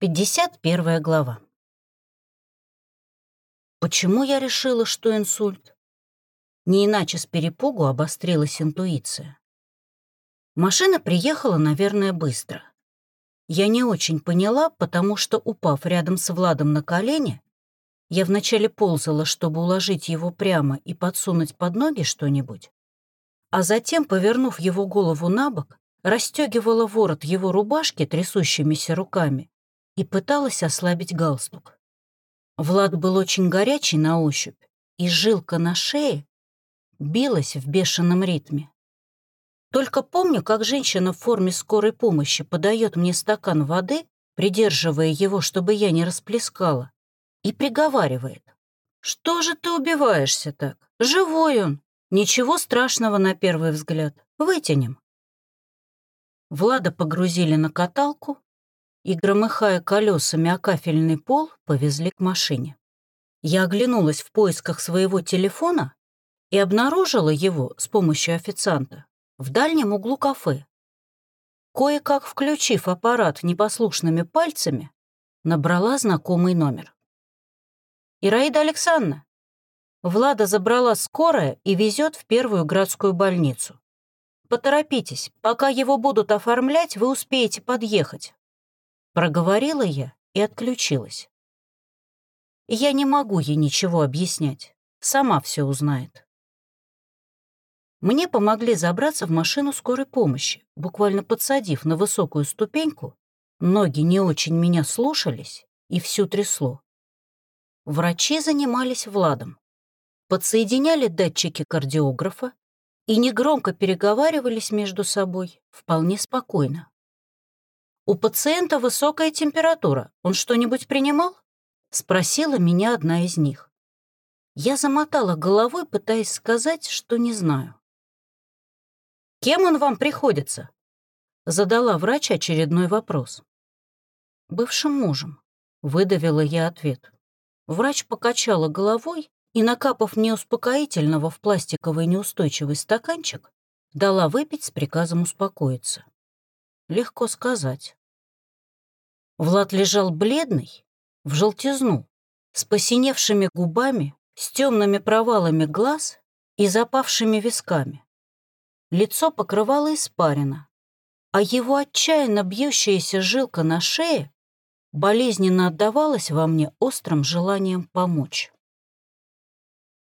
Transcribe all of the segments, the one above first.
51 глава. Почему я решила, что инсульт? Не иначе с перепугу обострилась интуиция. Машина приехала, наверное, быстро. Я не очень поняла, потому что, упав рядом с Владом на колени, я вначале ползала, чтобы уложить его прямо и подсунуть под ноги что-нибудь, а затем, повернув его голову на бок, расстегивала ворот его рубашки трясущимися руками и пыталась ослабить галстук. Влад был очень горячий на ощупь, и жилка на шее билась в бешеном ритме. Только помню, как женщина в форме скорой помощи подает мне стакан воды, придерживая его, чтобы я не расплескала, и приговаривает. «Что же ты убиваешься так? Живой он. Ничего страшного на первый взгляд. Вытянем». Влада погрузили на каталку, и, громыхая колесами о кафельный пол, повезли к машине. Я оглянулась в поисках своего телефона и обнаружила его с помощью официанта в дальнем углу кафе. Кое-как включив аппарат непослушными пальцами, набрала знакомый номер. «Ираида Александровна, Влада забрала скорая и везет в первую городскую больницу. Поторопитесь, пока его будут оформлять, вы успеете подъехать. Проговорила я и отключилась. Я не могу ей ничего объяснять. Сама все узнает. Мне помогли забраться в машину скорой помощи, буквально подсадив на высокую ступеньку. Ноги не очень меня слушались, и всю трясло. Врачи занимались Владом. Подсоединяли датчики кардиографа и негромко переговаривались между собой вполне спокойно. «У пациента высокая температура. Он что-нибудь принимал?» — спросила меня одна из них. Я замотала головой, пытаясь сказать, что не знаю. «Кем он вам приходится?» — задала врач очередной вопрос. «Бывшим мужем», — выдавила я ответ. Врач покачала головой и, накапав неуспокоительного в пластиковый неустойчивый стаканчик, дала выпить с приказом успокоиться. Легко сказать. Влад лежал бледный, в желтизну, с посиневшими губами, с темными провалами глаз и запавшими висками. Лицо покрывало испарина, а его отчаянно бьющаяся жилка на шее болезненно отдавалась во мне острым желанием помочь.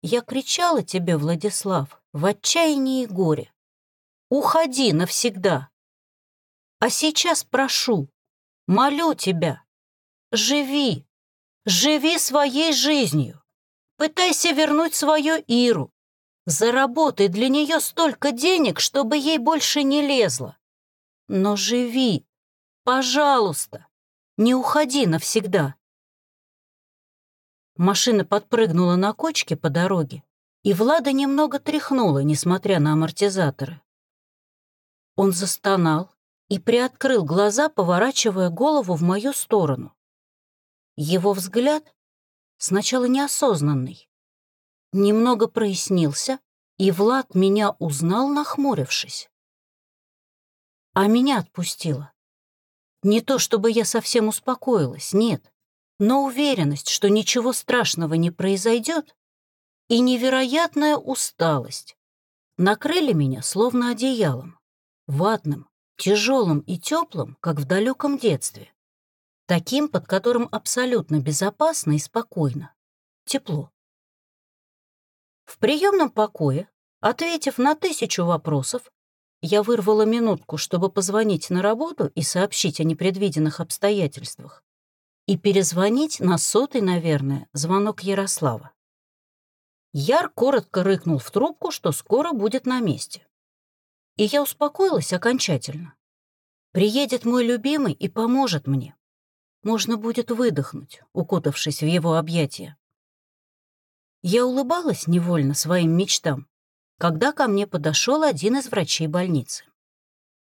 Я кричала тебе, Владислав, в отчаянии и горе. Уходи навсегда. А сейчас прошу, Молю тебя, живи, живи своей жизнью. Пытайся вернуть свою Иру. Заработай для нее столько денег, чтобы ей больше не лезло. Но живи, пожалуйста, не уходи навсегда. Машина подпрыгнула на кочке по дороге, и Влада немного тряхнула, несмотря на амортизаторы. Он застонал, и приоткрыл глаза, поворачивая голову в мою сторону. Его взгляд, сначала неосознанный, немного прояснился, и Влад меня узнал, нахмурившись. А меня отпустило. Не то чтобы я совсем успокоилась, нет, но уверенность, что ничего страшного не произойдет, и невероятная усталость накрыли меня словно одеялом, ватным, тяжелым и теплым, как в далеком детстве. Таким, под которым абсолютно безопасно и спокойно. Тепло. В приемном покое, ответив на тысячу вопросов, я вырвала минутку, чтобы позвонить на работу и сообщить о непредвиденных обстоятельствах. И перезвонить на сотый, наверное, звонок Ярослава. Яр коротко рыкнул в трубку, что скоро будет на месте и я успокоилась окончательно. Приедет мой любимый и поможет мне. Можно будет выдохнуть, укутавшись в его объятия. Я улыбалась невольно своим мечтам, когда ко мне подошел один из врачей больницы.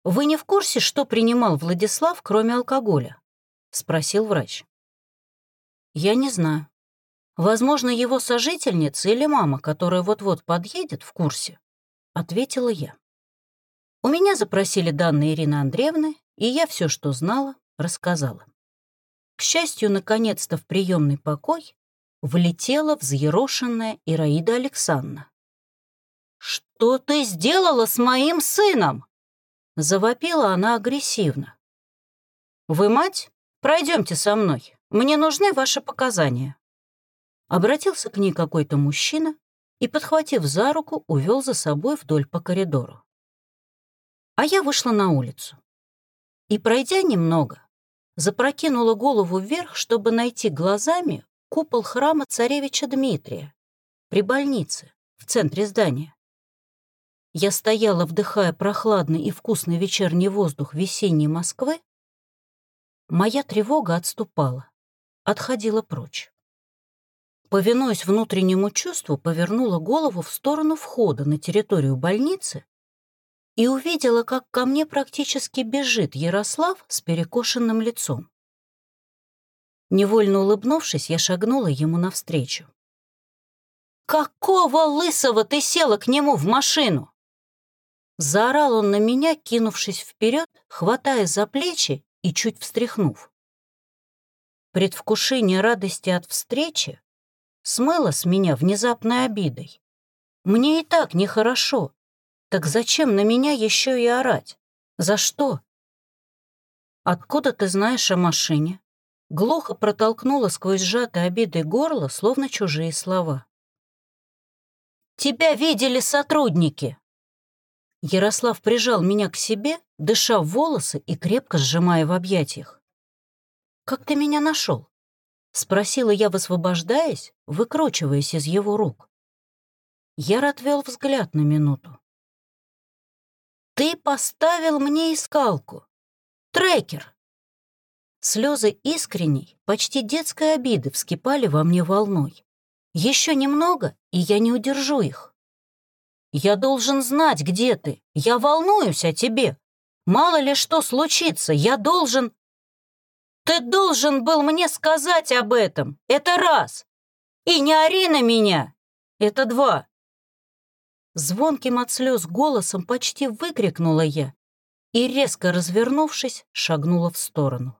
«Вы не в курсе, что принимал Владислав, кроме алкоголя?» — спросил врач. «Я не знаю. Возможно, его сожительница или мама, которая вот-вот подъедет, в курсе», — ответила я. У меня запросили данные Ирины Андреевны, и я все, что знала, рассказала. К счастью, наконец-то в приемный покой влетела взъерошенная Ираида Александровна. «Что ты сделала с моим сыном?» Завопила она агрессивно. «Вы мать? Пройдемте со мной. Мне нужны ваши показания». Обратился к ней какой-то мужчина и, подхватив за руку, увел за собой вдоль по коридору. А я вышла на улицу. И, пройдя немного, запрокинула голову вверх, чтобы найти глазами купол храма царевича Дмитрия при больнице в центре здания. Я стояла, вдыхая прохладный и вкусный вечерний воздух весенней Москвы. Моя тревога отступала, отходила прочь. Повинуясь внутреннему чувству, повернула голову в сторону входа на территорию больницы и увидела, как ко мне практически бежит Ярослав с перекошенным лицом. Невольно улыбнувшись, я шагнула ему навстречу. «Какого лысого ты села к нему в машину?» Заорал он на меня, кинувшись вперед, хватая за плечи и чуть встряхнув. Предвкушение радости от встречи смыло с меня внезапной обидой. Мне и так нехорошо. Так зачем на меня еще и орать? За что? Откуда ты знаешь о машине? Глухо протолкнула сквозь сжатое обидой горло, словно чужие слова. «Тебя видели сотрудники!» Ярослав прижал меня к себе, дыша в волосы и крепко сжимая в объятиях. «Как ты меня нашел?» — спросила я, высвобождаясь, выкручиваясь из его рук. Яр отвел взгляд на минуту. «Ты поставил мне искалку. Трекер!» Слезы искренней, почти детской обиды вскипали во мне волной. Еще немного, и я не удержу их. Я должен знать, где ты. Я волнуюсь о тебе. Мало ли что случится, я должен... Ты должен был мне сказать об этом. Это раз. И не ори на меня. Это два. Звонким от слез голосом почти выкрикнула я и, резко развернувшись, шагнула в сторону.